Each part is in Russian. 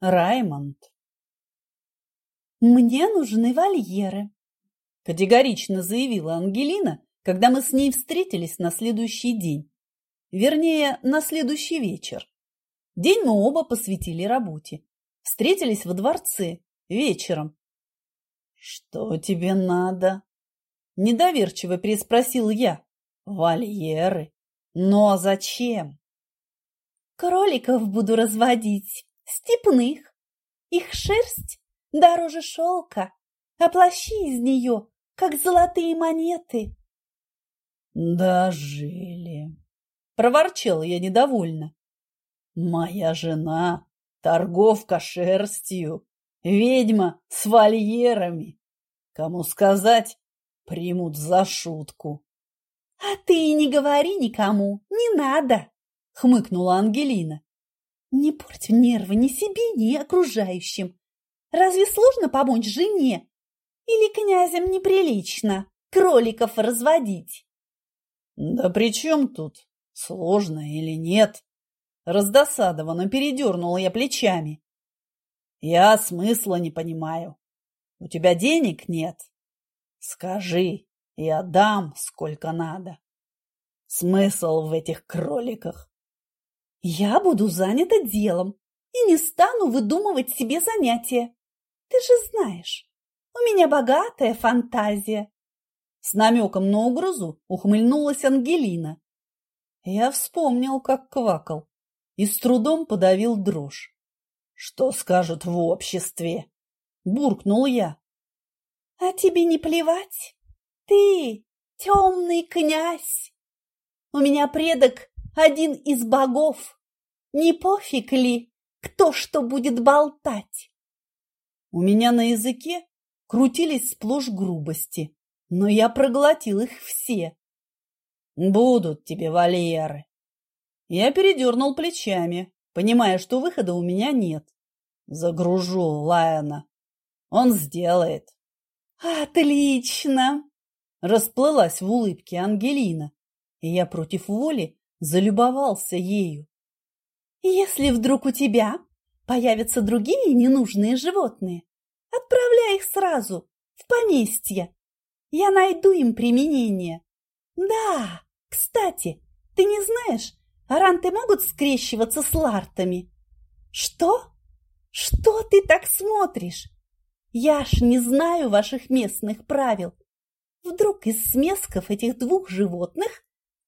Раймонд. «Мне нужны вольеры», – категорично заявила Ангелина, когда мы с ней встретились на следующий день. Вернее, на следующий вечер. День мы оба посвятили работе. Встретились во дворце вечером. «Что тебе надо?» – недоверчиво переспросил я. «Вольеры? Но зачем?» «Кроликов буду разводить» степных. Их шерсть дороже шелка, а плащи из нее, как золотые монеты. «Дожили!» – проворчал я недовольно. «Моя жена – торговка шерстью, ведьма с вольерами. Кому сказать, примут за шутку». «А ты не говори никому, не надо!» – хмыкнула Ангелина. Не порть нервы ни себе, ни окружающим. Разве сложно помочь жене? Или князям неприлично кроликов разводить? Да при чем тут, сложно или нет? Раздосадованно передернула я плечами. Я смысла не понимаю. У тебя денег нет? Скажи, я дам сколько надо. Смысл в этих кроликах? Я буду занята делом и не стану выдумывать себе занятия. Ты же знаешь, у меня богатая фантазия. С намеком на угрозу ухмыльнулась Ангелина. Я вспомнил, как квакал, и с трудом подавил дрожь. Что скажут в обществе? Буркнул я. А тебе не плевать? Ты темный князь. У меня предок один из богов. Не пофиг ли, кто что будет болтать? У меня на языке крутились сплошь грубости, но я проглотил их все. Будут тебе вольеры. Я передернул плечами, понимая, что выхода у меня нет. Загружу Лайона. Он сделает. Отлично! Расплылась в улыбке Ангелина, и я против воли залюбовался ею. «Если вдруг у тебя появятся другие ненужные животные, отправляй их сразу в поместье. Я найду им применение. Да, кстати, ты не знаешь, аранты могут скрещиваться с лартами? Что? Что ты так смотришь? Я ж не знаю ваших местных правил. Вдруг из смесков этих двух животных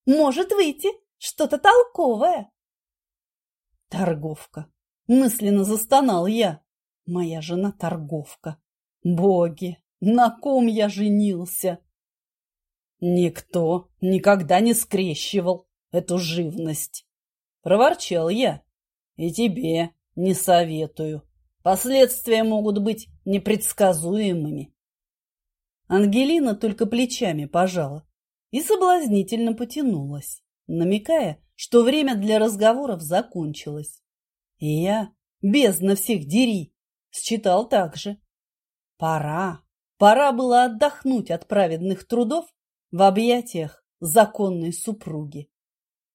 может выйти что-то толковое. Торговка. Мысленно застонал я. Моя жена торговка. Боги, на ком я женился? Никто никогда не скрещивал эту живность. Проворчал я. И тебе не советую. Последствия могут быть непредсказуемыми. Ангелина только плечами пожала и соблазнительно потянулась намекая, что время для разговоров закончилось. И я, бездна всех дери, считал так же. Пора, пора было отдохнуть от праведных трудов в объятиях законной супруги.